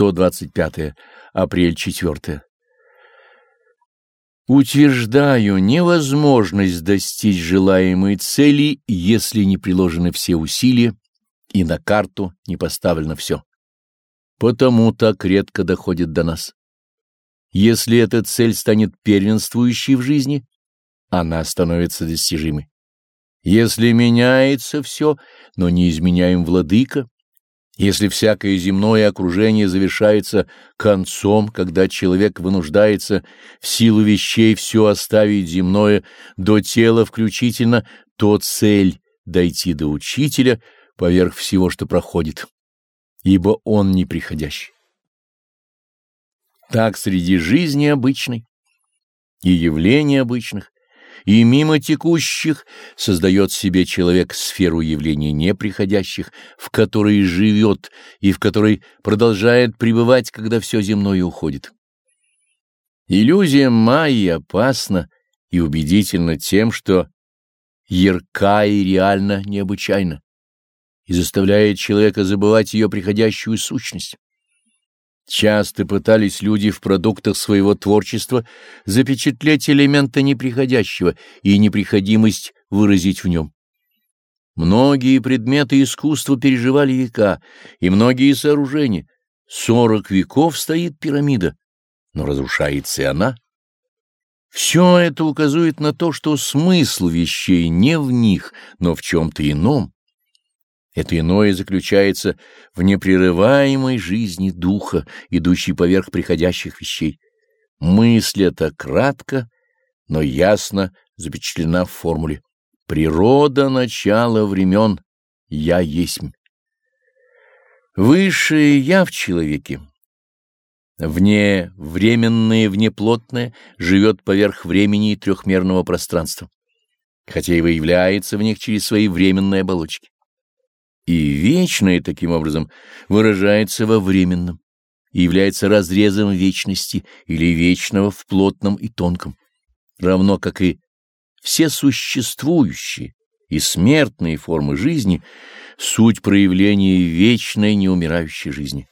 125 апрель 4 Утверждаю невозможность достичь желаемой цели, если не приложены все усилия и на карту не поставлено все. Потому так редко доходит до нас. Если эта цель станет первенствующей в жизни, она становится достижимой. Если меняется все, но не изменяем владыка, если всякое земное окружение завершается концом, когда человек вынуждается в силу вещей все оставить земное до тела включительно, то цель — дойти до учителя поверх всего, что проходит, ибо он неприходящий. Так среди жизни обычной и явлений обычных и мимо текущих создает себе человек сферу явлений неприходящих, в которой живет и в которой продолжает пребывать, когда все земное уходит. Иллюзия Майи опасна и убедительна тем, что ярка и реально необычайна, и заставляет человека забывать ее приходящую сущность. Часто пытались люди в продуктах своего творчества запечатлеть элементы неприходящего и неприходимость выразить в нем. Многие предметы искусства переживали века, и многие сооружения. Сорок веков стоит пирамида, но разрушается и она. Все это указывает на то, что смысл вещей не в них, но в чем-то ином. Это иное заключается в непрерываемой жизни духа, идущей поверх приходящих вещей. Мысль эта кратко, но ясно запечатлена в формуле «Природа начала времен, я есть». Высшее «я» в человеке, вне временное, внеплотное, живет поверх времени и трехмерного пространства, хотя и выявляется в них через свои временные оболочки и вечное таким образом выражается во временном и является разрезом вечности или вечного в плотном и тонком, равно как и все существующие и смертные формы жизни — суть проявления вечной неумирающей жизни.